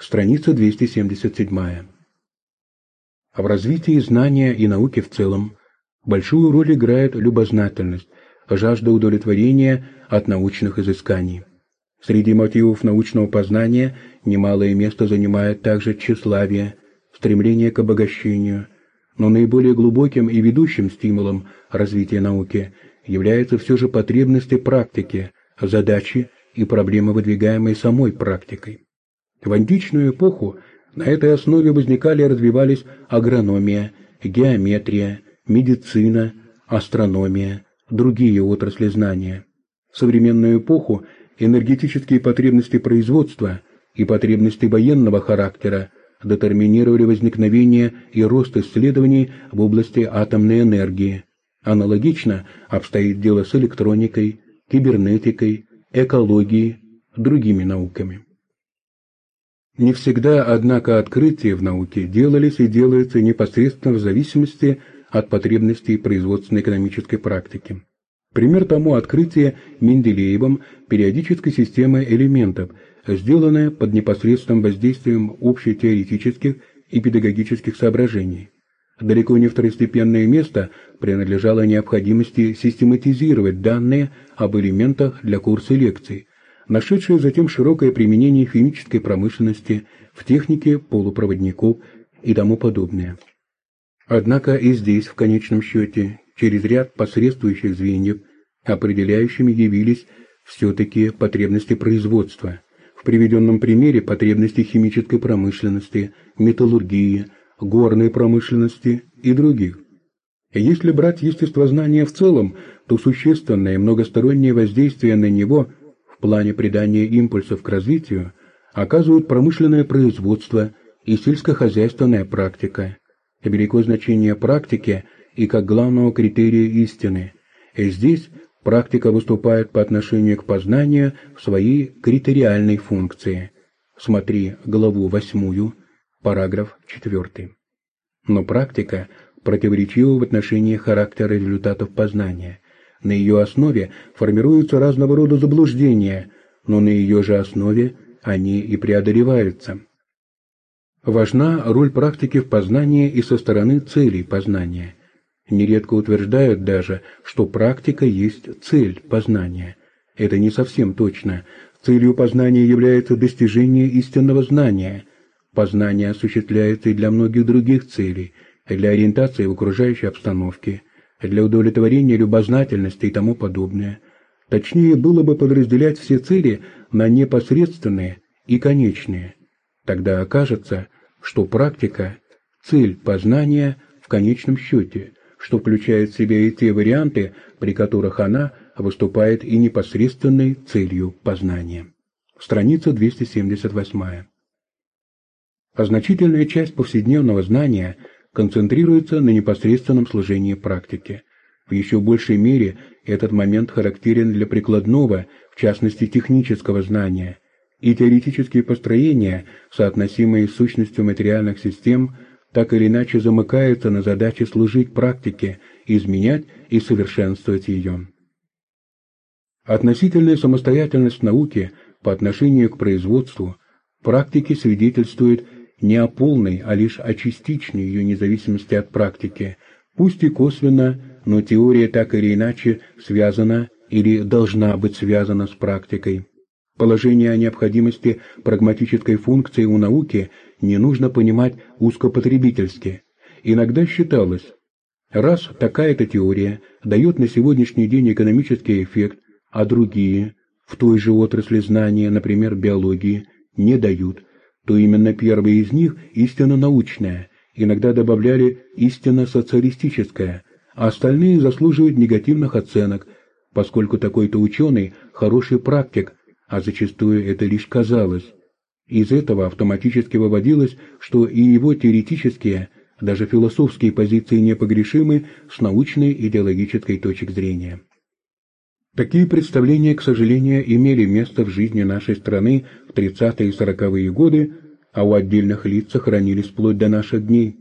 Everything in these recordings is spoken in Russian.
Страница 277. А в развитии знания и науки в целом большую роль играет любознательность, жажда удовлетворения от научных изысканий. Среди мотивов научного познания немалое место занимает также тщеславие, стремление к обогащению, но наиболее глубоким и ведущим стимулом развития науки является все же потребности практики, задачи и проблемы, выдвигаемые самой практикой. В античную эпоху на этой основе возникали и развивались агрономия, геометрия, медицина, астрономия, другие отрасли знания. В современную эпоху энергетические потребности производства и потребности военного характера детерминировали возникновение и рост исследований в области атомной энергии. Аналогично обстоит дело с электроникой, кибернетикой, экологией, другими науками. Не всегда, однако, открытия в науке делались и делаются непосредственно в зависимости от потребностей производственно-экономической практики. Пример тому открытие Менделеевым периодической системы элементов, сделанное под непосредственным воздействием общетеоретических и педагогических соображений. Далеко не второстепенное место принадлежало необходимости систематизировать данные об элементах для курса лекций, нашедшие затем широкое применение в химической промышленности, в технике полупроводников и тому подобное. Однако и здесь, в конечном счете, через ряд посредствующих звеньев, определяющими явились все-таки потребности производства. В приведенном примере потребности химической промышленности, металлургии, горной промышленности и других. Если брать естествознание в целом, то существенное многостороннее воздействие на него – плане придания импульсов к развитию оказывают промышленное производство и сельскохозяйственная практика. Велико значение практики и как главного критерия истины. И здесь практика выступает по отношению к познанию в своей критериальной функции. Смотри главу 8, параграф 4. Но практика противоречива в отношении характера результатов познания – на ее основе формируются разного рода заблуждения, но на ее же основе они и преодолеваются. Важна роль практики в познании и со стороны целей познания. Нередко утверждают даже, что практика есть цель познания. Это не совсем точно. Целью познания является достижение истинного знания. Познание осуществляется и для многих других целей, для ориентации в окружающей обстановке, для удовлетворения любознательности и тому подобное. Точнее было бы подразделять все цели на непосредственные и конечные. Тогда окажется, что практика – цель познания в конечном счете, что включает в себя и те варианты, при которых она выступает и непосредственной целью познания. Страница 278. А значительная часть повседневного знания – концентрируется на непосредственном служении практики. В еще большей мере этот момент характерен для прикладного, в частности технического знания, и теоретические построения, соотносимые с сущностью материальных систем, так или иначе замыкаются на задаче служить практике, изменять и совершенствовать ее. Относительная самостоятельность науки по отношению к производству практики свидетельствует не о полной, а лишь о частичной ее независимости от практики, пусть и косвенно, но теория так или иначе связана или должна быть связана с практикой. Положение о необходимости прагматической функции у науки не нужно понимать узкопотребительски. Иногда считалось, раз такая-то теория дает на сегодняшний день экономический эффект, а другие, в той же отрасли знания, например, биологии, не дают – то именно первая из них истинно научная, иногда добавляли истинно социалистическая, а остальные заслуживают негативных оценок, поскольку такой-то ученый хороший практик, а зачастую это лишь казалось. Из этого автоматически выводилось, что и его теоретические, даже философские позиции непогрешимы с научной идеологической точки зрения. Такие представления, к сожалению, имели место в жизни нашей страны в 30-е и 40-е годы, а у отдельных лиц сохранились вплоть до наших дней.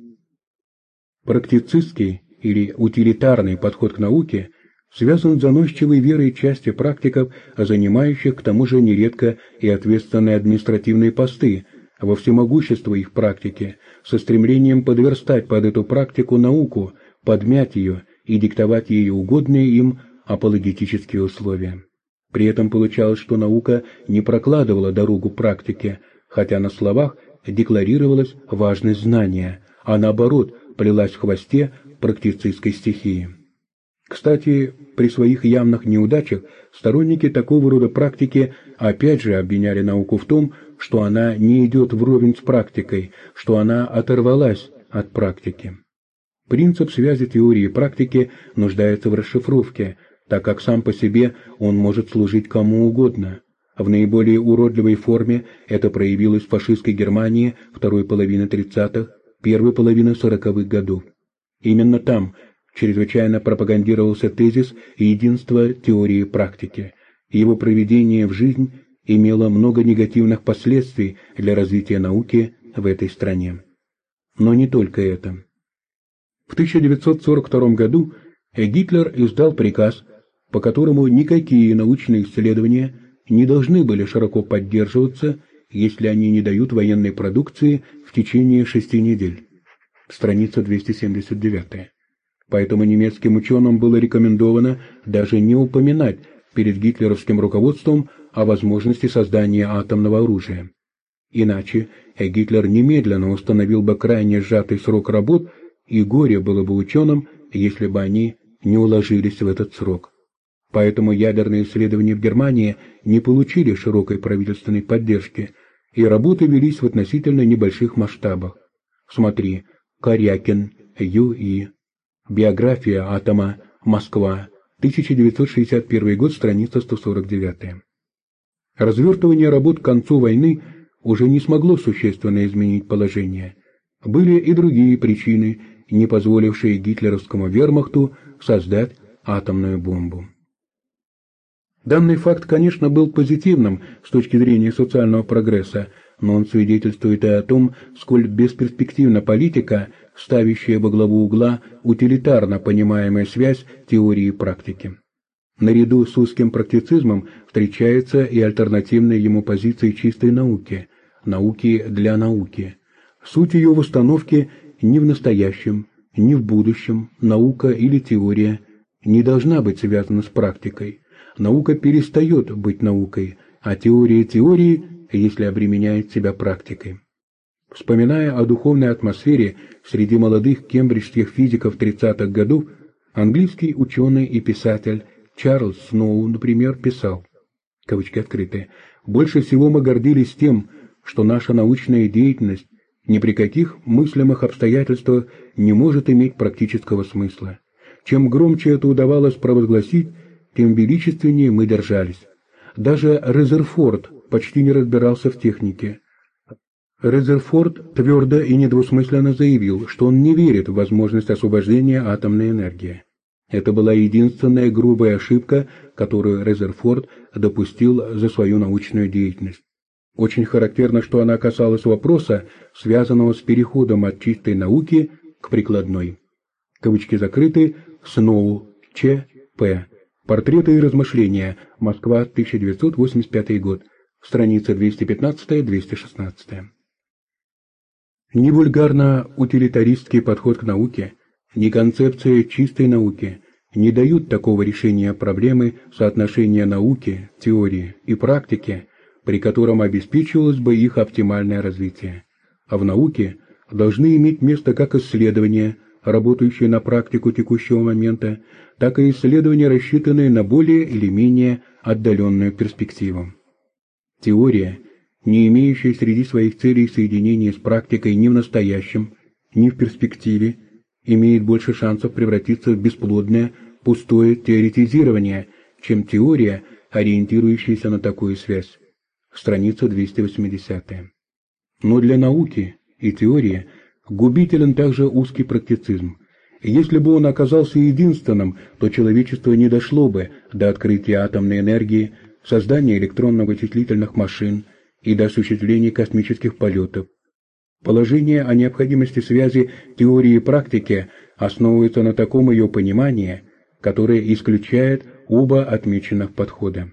Практицистский или утилитарный подход к науке связан с заносчивой верой части практиков, занимающих к тому же нередко и ответственные административные посты, во всемогущество их практики, со стремлением подверстать под эту практику науку, подмять ее и диктовать ей угодные им апологетические условия. При этом получалось, что наука не прокладывала дорогу практике, хотя на словах декларировалась важность знания, а наоборот плелась в хвосте практицистской стихии. Кстати, при своих явных неудачах сторонники такого рода практики опять же обвиняли науку в том, что она не идет вровень с практикой, что она оторвалась от практики. Принцип связи теории и практики нуждается в расшифровке, так как сам по себе он может служить кому угодно. В наиболее уродливой форме это проявилось в фашистской Германии второй половины 30-х, первой половины 40-х годов. Именно там чрезвычайно пропагандировался тезис единства теории практики. Его проведение в жизнь имело много негативных последствий для развития науки в этой стране. Но не только это. В 1942 году Гитлер издал приказ, по которому никакие научные исследования не должны были широко поддерживаться, если они не дают военной продукции в течение шести недель. Страница 279. Поэтому немецким ученым было рекомендовано даже не упоминать перед гитлеровским руководством о возможности создания атомного оружия. Иначе Гитлер немедленно установил бы крайне сжатый срок работ, и горе было бы ученым, если бы они не уложились в этот срок. Поэтому ядерные исследования в Германии не получили широкой правительственной поддержки, и работы велись в относительно небольших масштабах. Смотри, Корякин, Ю.И. Биография атома. Москва. 1961 год, страница 149. Развертывание работ к концу войны уже не смогло существенно изменить положение. Были и другие причины, не позволившие гитлеровскому вермахту создать атомную бомбу. Данный факт, конечно, был позитивным с точки зрения социального прогресса, но он свидетельствует и о том, сколь бесперспективна политика, ставящая во главу угла утилитарно понимаемая связь теории и практики. Наряду с узким практицизмом встречается и альтернативная ему позиция чистой науки, науки для науки. Суть ее в установке не в настоящем, не в будущем, наука или теория не должна быть связана с практикой. Наука перестает быть наукой, а теория теории, если обременяет себя практикой. Вспоминая о духовной атмосфере среди молодых кембриджских физиков 30-х годов, английский ученый и писатель Чарльз Сноу, например, писал, кавычки открытые, «Больше всего мы гордились тем, что наша научная деятельность ни при каких мыслимых обстоятельствах не может иметь практического смысла. Чем громче это удавалось провозгласить, тем величественнее мы держались. Даже Резерфорд почти не разбирался в технике. Резерфорд твердо и недвусмысленно заявил, что он не верит в возможность освобождения атомной энергии. Это была единственная грубая ошибка, которую Резерфорд допустил за свою научную деятельность. Очень характерно, что она касалась вопроса, связанного с переходом от чистой науки к прикладной. Кавычки закрыты. Сноу. Ч. П. Портреты и размышления. Москва, 1985 год. Страница 215-216. Ни вульгарно-утилитаристский подход к науке, ни концепция чистой науки не дают такого решения проблемы соотношения науки, теории и практики, при котором обеспечивалось бы их оптимальное развитие. А в науке должны иметь место как исследования, работающие на практику текущего момента, так и исследования, рассчитанные на более или менее отдаленную перспективу. Теория – не имеющая среди своих целей соединения с практикой ни в настоящем, ни в перспективе, имеет больше шансов превратиться в бесплодное, пустое теоретизирование, чем теория, ориентирующаяся на такую связь. Страница 280. Но для науки и теории губителен также узкий практицизм. Если бы он оказался единственным, то человечество не дошло бы до открытия атомной энергии, создания электронно-вычислительных машин – и до осуществления космических полетов. Положение о необходимости связи теории и практики основывается на таком ее понимании, которое исключает оба отмеченных подхода.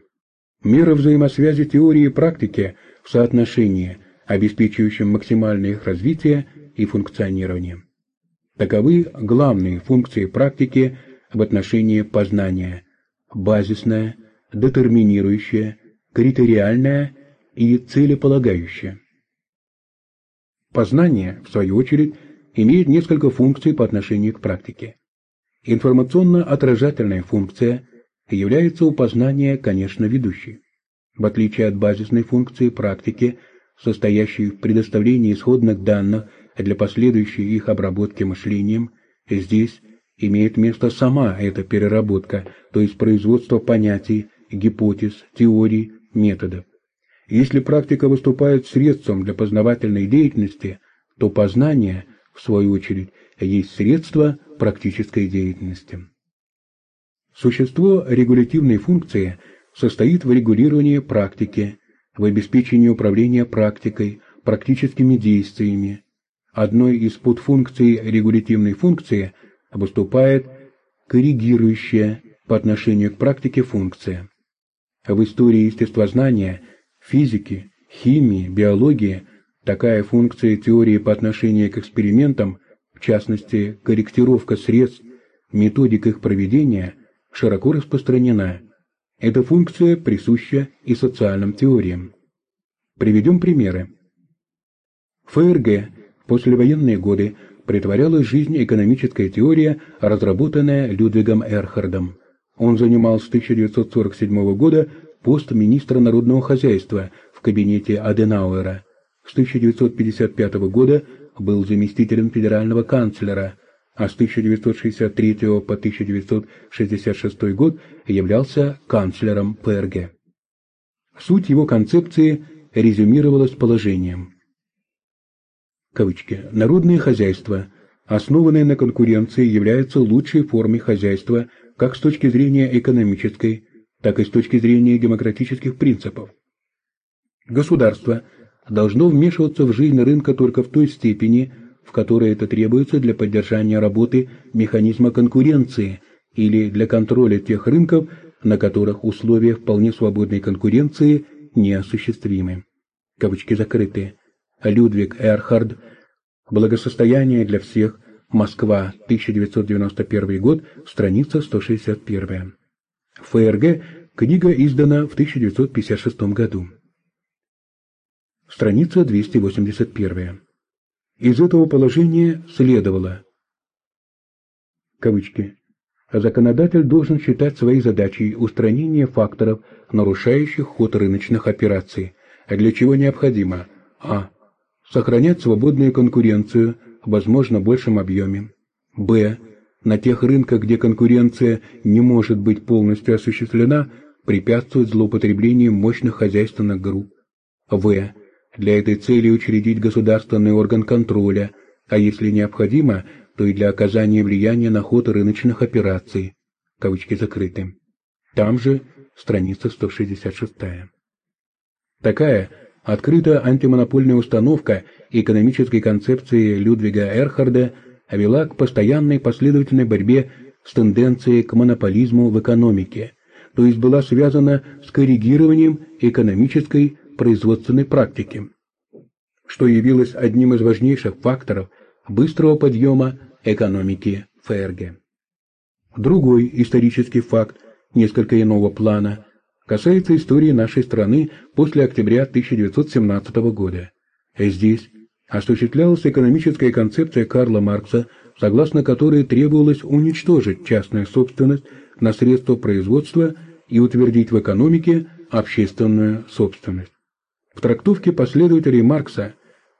Мера взаимосвязи теории и практики в соотношении обеспечивающим максимальное их развитие и функционирование. Таковы главные функции практики в отношении познания – базисная, детерминирующая, критериальная и целеполагающая. Познание, в свою очередь, имеет несколько функций по отношению к практике. Информационно-отражательная функция является у познания, конечно, ведущей. В отличие от базисной функции практики, состоящей в предоставлении исходных данных для последующей их обработки мышлением, здесь имеет место сама эта переработка, то есть производство понятий, гипотез, теорий, методов. Если практика выступает средством для познавательной деятельности, то познание, в свою очередь, есть средство практической деятельности. Существо регулятивной функции состоит в регулировании практики, в обеспечении управления практикой, практическими действиями. Одной из подфункций регулятивной функции выступает коррегирующая по отношению к практике функция. В истории естествознания, физики, химии, биологии такая функция теории по отношению к экспериментам, в частности, корректировка средств, методик их проведения, широко распространена. Эта функция присуща и социальным теориям. Приведем примеры. ФРГ послевоенные годы притворялась в жизнь экономическая теория, разработанная Людвигом Эрхардом. Он занимал с 1947 года пост министра народного хозяйства в кабинете Аденауэра. С 1955 года был заместителем федерального канцлера, а с 1963 по 1966 год являлся канцлером ПРГ. Суть его концепции резюмировалась положением. Кавычки. Народное хозяйство, основанное на конкуренции, является лучшей формой хозяйства как с точки зрения экономической, так и с точки зрения демократических принципов. Государство должно вмешиваться в жизнь рынка только в той степени, в которой это требуется для поддержания работы механизма конкуренции или для контроля тех рынков, на которых условия вполне свободной конкуренции неосуществимы. Кавычки закрыты. Людвиг Эрхард «Благосостояние для всех. Москва. 1991 год. Страница 161». ФРГ. Книга издана в 1956 году. Страница 281. Из этого положения следовало кавычки Законодатель должен считать своей задачей устранение факторов, нарушающих ход рыночных операций, для чего необходимо а. Сохранять свободную конкуренцию в возможно большем объеме. б. На тех рынках, где конкуренция не может быть полностью осуществлена, препятствовать злоупотреблению мощных хозяйственных групп. в. Для этой цели учредить государственный орган контроля, а если необходимо, то и для оказания влияния на ход рыночных операций. Кавычки закрыты. Там же страница 166. Такая открытая антимонопольная установка экономической концепции Людвига Эрхарда вела к постоянной последовательной борьбе с тенденцией к монополизму в экономике, то есть была связана с коррегированием экономической производственной практики, что явилось одним из важнейших факторов быстрого подъема экономики ФРГ. Другой исторический факт, несколько иного плана, касается истории нашей страны после октября 1917 года. Здесь осуществлялась экономическая концепция Карла Маркса, согласно которой требовалось уничтожить частную собственность на средства производства и утвердить в экономике общественную собственность. В трактовке последователей Маркса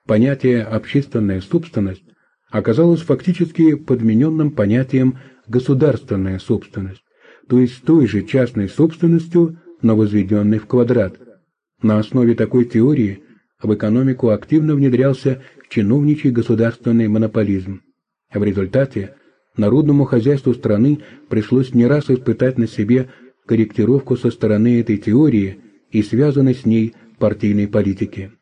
понятие «общественная собственность» оказалось фактически подмененным понятием «государственная собственность», то есть той же частной собственностью, но возведенной в квадрат. На основе такой теории в экономику активно внедрялся чиновничий государственный монополизм. В результате народному хозяйству страны пришлось не раз испытать на себе корректировку со стороны этой теории и связанной с ней партийной политики.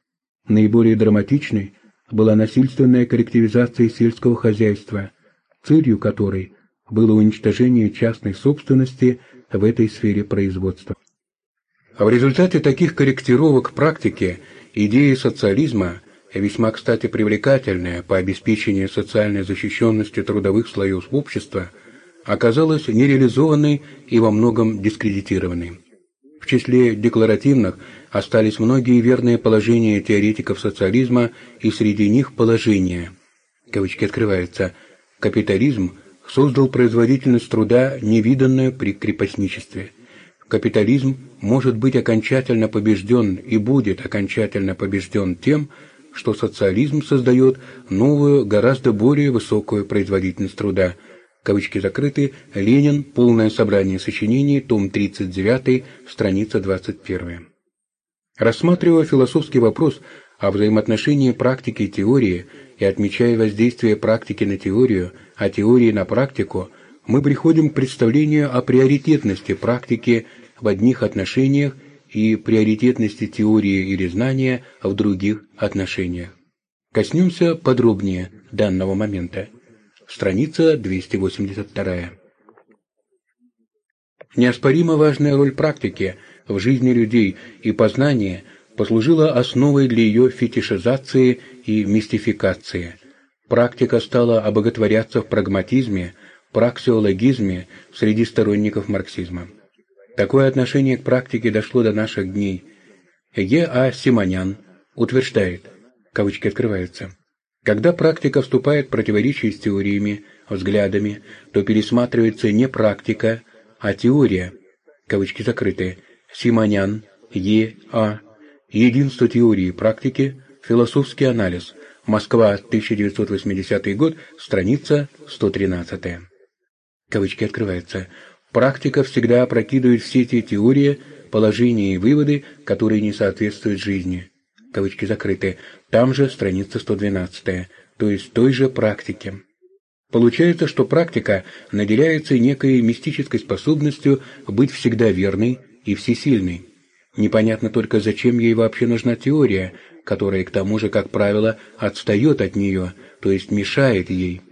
Наиболее драматичной была насильственная коллективизация сельского хозяйства, целью которой было уничтожение частной собственности в этой сфере производства. В результате таких корректировок практики Идея социализма, весьма, кстати, привлекательная по обеспечению социальной защищенности трудовых слоев общества, оказалась нереализованной и во многом дискредитированной. В числе декларативных остались многие верные положения теоретиков социализма, и среди них положение, кавычки открываются, «капитализм создал производительность труда, невиданную при крепостничестве. Капитализм может быть окончательно побежден и будет окончательно побежден тем, что социализм создает новую, гораздо более высокую производительность труда – кавычки закрыты, Ленин, полное собрание сочинений, том 39, страница 21. Рассматривая философский вопрос о взаимоотношении практики и теории и отмечая воздействие практики на теорию, а теории на практику, мы приходим к представлению о приоритетности практики в одних отношениях и приоритетности теории или знания в других отношениях. Коснемся подробнее данного момента. Страница 282. Неоспоримо важная роль практики в жизни людей и познания послужила основой для ее фетишизации и мистификации. Практика стала обоготворяться в прагматизме, праксиологизме среди сторонников марксизма. Такое отношение к практике дошло до наших дней. Е. А. Симонян утверждает, кавычки открываются, когда практика вступает в противоречие с теориями, взглядами, то пересматривается не практика, а теория, кавычки закрытые, Симонян, Е. А. Единство теории и практики, философский анализ, Москва, 1980 год, страница 113. Кавычки открываются. Практика всегда опрокидывает все те теории, положения и выводы, которые не соответствуют жизни кавычки закрыты, там же страница 112, то есть той же практике. Получается, что практика наделяется некой мистической способностью быть всегда верной и всесильной. Непонятно только, зачем ей вообще нужна теория, которая, к тому же, как правило, отстает от нее, то есть мешает ей.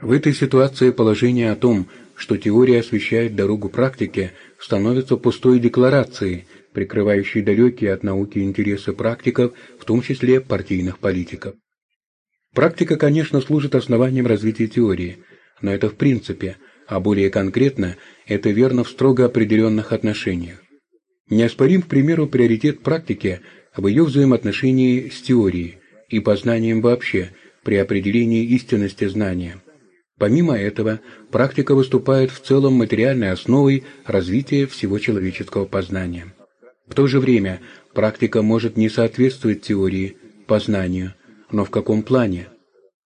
В этой ситуации положение о том, что теория освещает дорогу практике, становится пустой декларацией – прикрывающие далекие от науки интересы практиков, в том числе партийных политиков. Практика, конечно, служит основанием развития теории, но это в принципе, а более конкретно, это верно в строго определенных отношениях. Неоспорим, к примеру, приоритет практики в ее взаимоотношении с теорией и познанием вообще при определении истинности знания. Помимо этого, практика выступает в целом материальной основой развития всего человеческого познания. В то же время практика может не соответствовать теории, познанию, но в каком плане?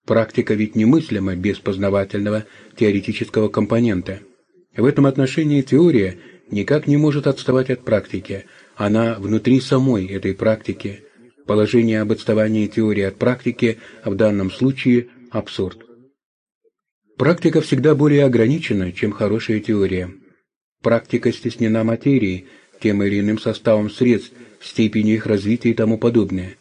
Практика ведь немыслима без познавательного теоретического компонента. В этом отношении теория никак не может отставать от практики, она внутри самой этой практики. Положение об отставании теории от практики в данном случае – абсурд. Практика всегда более ограничена, чем хорошая теория. Практика стеснена материей, тем или иным составом средств, степени их развития и тому подобное.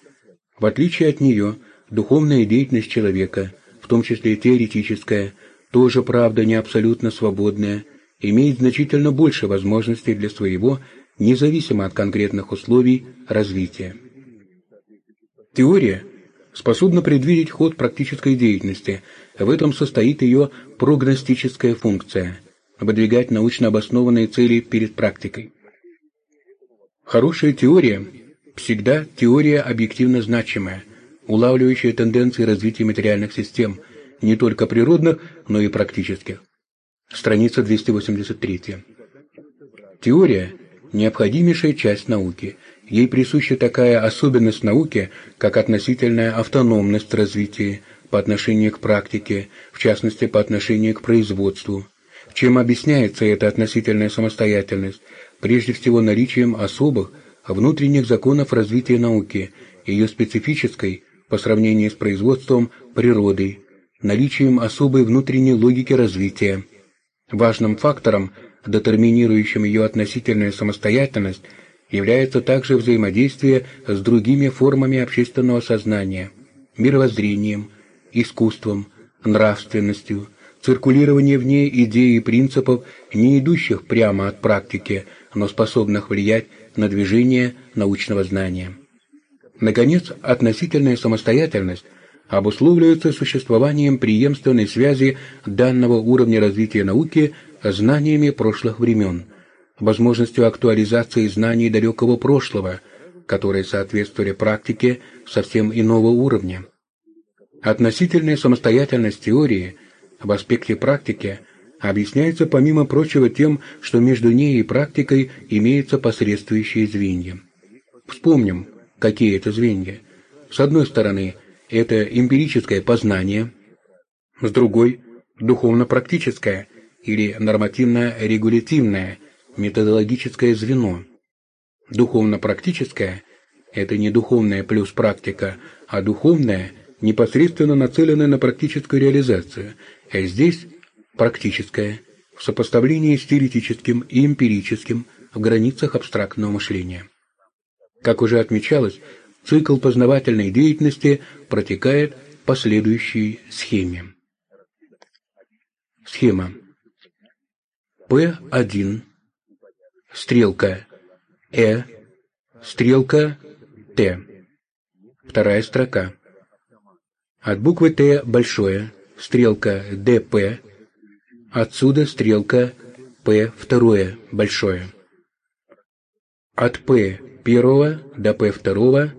В отличие от нее, духовная деятельность человека, в том числе теоретическая, тоже, правда, не абсолютно свободная, имеет значительно больше возможностей для своего, независимо от конкретных условий, развития. Теория способна предвидеть ход практической деятельности, в этом состоит ее прогностическая функция – выдвигать научно обоснованные цели перед практикой. Хорошая теория всегда теория объективно значимая, улавливающая тенденции развития материальных систем, не только природных, но и практических. Страница 283. Теория – необходимейшая часть науки. Ей присуща такая особенность науки, как относительная автономность развития по отношению к практике, в частности по отношению к производству. Чем объясняется эта относительная самостоятельность? прежде всего наличием особых внутренних законов развития науки, ее специфической, по сравнению с производством, природы, наличием особой внутренней логики развития. Важным фактором, детерминирующим ее относительную самостоятельность, является также взаимодействие с другими формами общественного сознания, мировоззрением, искусством, нравственностью, циркулирование в ней идей и принципов, не идущих прямо от практики, но способных влиять на движение научного знания. Наконец, относительная самостоятельность обусловливается существованием преемственной связи данного уровня развития науки с знаниями прошлых времен, возможностью актуализации знаний далекого прошлого, которые соответствовали практике совсем иного уровня. Относительная самостоятельность теории в аспекте практики объясняется помимо прочего тем, что между ней и практикой имеются посредствующие звенья. Вспомним, какие это звенья. С одной стороны, это эмпирическое познание, с другой – духовно-практическое или нормативно-регулятивное методологическое звено. Духовно-практическое – это не духовное плюс практика, а духовное – непосредственно нацеленное на практическую реализацию, а здесь – практическое, в сопоставлении с теоретическим и эмпирическим в границах абстрактного мышления. Как уже отмечалось, цикл познавательной деятельности протекает по следующей схеме. Схема. P1, стрелка Э, стрелка Т. Вторая строка. От буквы Т большое, стрелка ДП, отсюда стрелка П второе большое. От П первого до П второго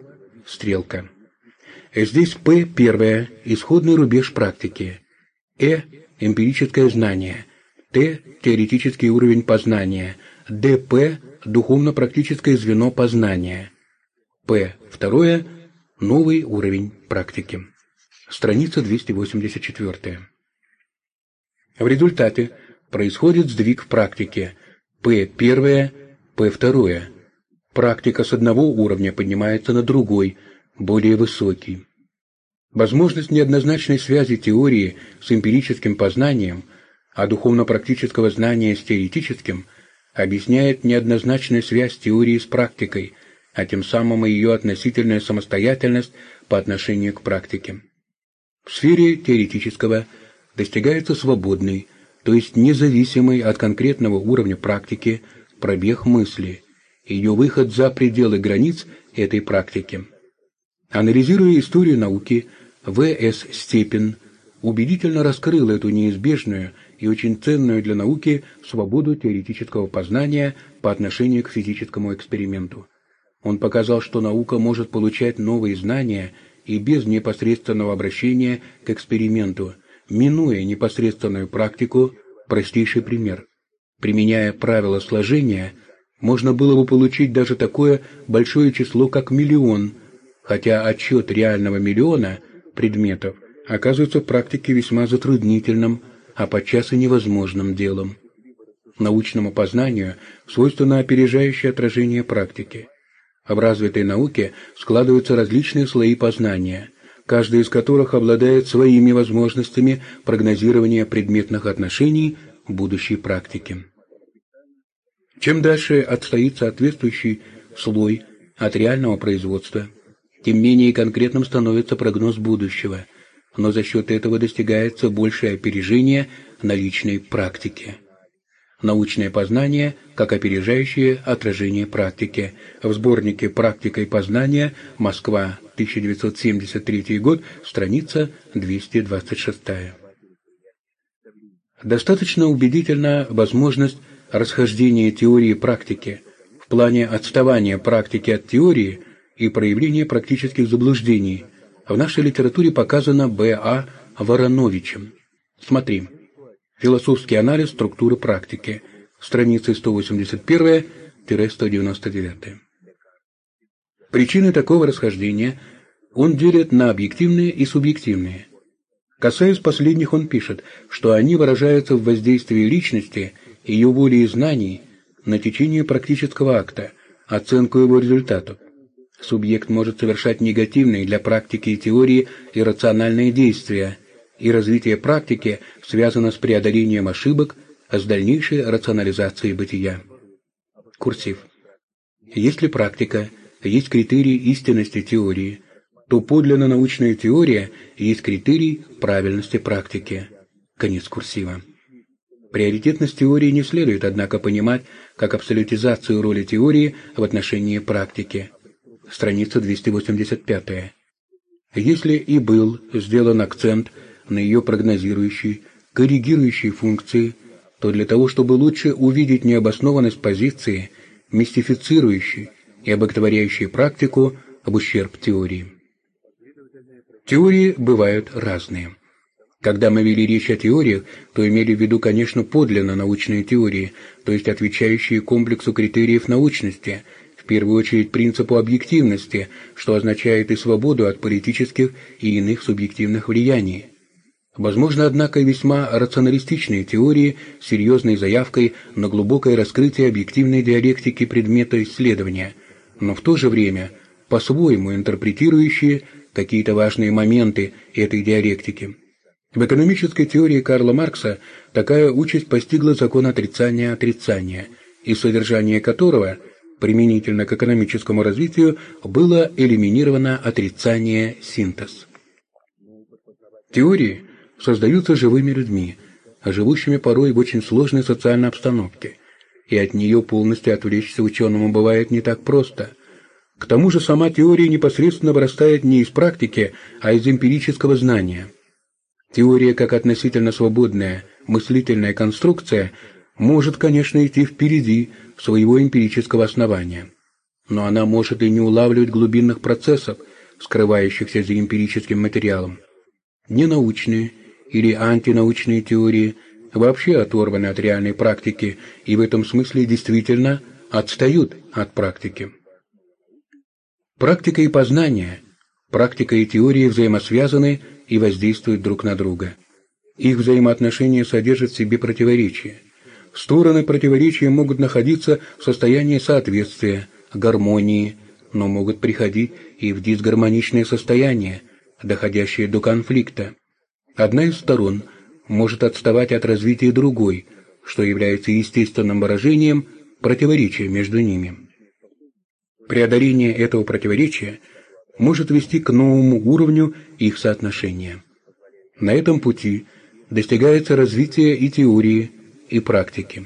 стрелка. Здесь П первое – исходный рубеж практики, Э – эмпирическое знание, Т – теоретический уровень познания, ДП – духовно-практическое звено познания, П второе – новый уровень практики. Страница 284. В результате происходит сдвиг в практике П первое, П второе. Практика с одного уровня поднимается на другой – более высокий. Возможность неоднозначной связи теории с эмпирическим познанием, а духовно-практического знания с теоретическим объясняет неоднозначную связь теории с практикой, а тем самым и ее относительная самостоятельность по отношению к практике. В сфере теоретического достигается свободный, то есть независимый от конкретного уровня практики, пробег мысли, ее выход за пределы границ этой практики. Анализируя историю науки, В.С. Степин убедительно раскрыл эту неизбежную и очень ценную для науки свободу теоретического познания по отношению к физическому эксперименту. Он показал, что наука может получать новые знания и без непосредственного обращения к эксперименту, минуя непосредственную практику, простейший пример. Применяя правила сложения, можно было бы получить даже такое большое число, как миллион – хотя отчет реального миллиона предметов оказывается в практике весьма затруднительным, а подчас и невозможным делом. Научному познанию свойственно опережающее отражение практики. В развитой науке складываются различные слои познания, каждый из которых обладает своими возможностями прогнозирования предметных отношений в будущей практике. Чем дальше отстоит соответствующий слой от реального производства – тем менее конкретным становится прогноз будущего, но за счет этого достигается большее опережение наличной практики. Научное познание как опережающее отражение практики. В сборнике «Практика и познание. Москва. 1973 год. Страница 226». Достаточно убедительна возможность расхождения теории и практики. В плане отставания практики от теории – и проявление практических заблуждений. В нашей литературе показано Б.А. Вороновичем. Смотри. Философский анализ структуры практики. Страницы 181-199. Причины такого расхождения он делит на объективные и субъективные. Касаясь последних, он пишет, что они выражаются в воздействии личности, ее воли и знаний на течение практического акта, оценку его результатов, Субъект может совершать негативные для практики и теории иррациональные действия, и развитие практики связано с преодолением ошибок, а с дальнейшей рационализацией бытия. Курсив. Если практика есть критерий истинности теории, то подлинно научная теория есть критерий правильности практики. Конец курсива. Приоритетность теории не следует, однако, понимать как абсолютизацию роли теории в отношении практики – страница 285. Если и был сделан акцент на ее прогнозирующей, коррегирующей функции, то для того, чтобы лучше увидеть необоснованность позиции, мистифицирующей и обоготворяющей практику об ущерб теории. Теории бывают разные. Когда мы вели речь о теориях, то имели в виду, конечно, подлинно научные теории, то есть отвечающие комплексу критериев научности, в первую очередь принципу объективности, что означает и свободу от политических и иных субъективных влияний. Возможно, однако, и весьма рационалистичные теории с серьезной заявкой на глубокое раскрытие объективной диалектики предмета исследования, но в то же время по-своему интерпретирующие какие-то важные моменты этой диалектики. В экономической теории Карла Маркса такая участь постигла закон отрицания отрицания, из содержания которого, применительно к экономическому развитию, было элиминировано отрицание синтез. Теории создаются живыми людьми, а живущими порой в очень сложной социальной обстановке, и от нее полностью отвлечься ученому бывает не так просто – к тому же сама теория непосредственно вырастает не из практики, а из эмпирического знания. Теория, как относительно свободная мыслительная конструкция, может, конечно, идти впереди своего эмпирического основания. Но она может и не улавливать глубинных процессов, скрывающихся за эмпирическим материалом. Ненаучные или антинаучные теории вообще оторваны от реальной практики и в этом смысле действительно отстают от практики. Практика и познание, практика и теория взаимосвязаны и воздействуют друг на друга. Их взаимоотношения содержат в себе противоречия. Стороны противоречия могут находиться в состоянии соответствия, гармонии, но могут приходить и в дисгармоничное состояние, доходящее до конфликта. Одна из сторон может отставать от развития другой, что является естественным выражением противоречия между ними. Преодоление этого противоречия может вести к новому уровню их соотношения. На этом пути достигается развитие и теории, и практики.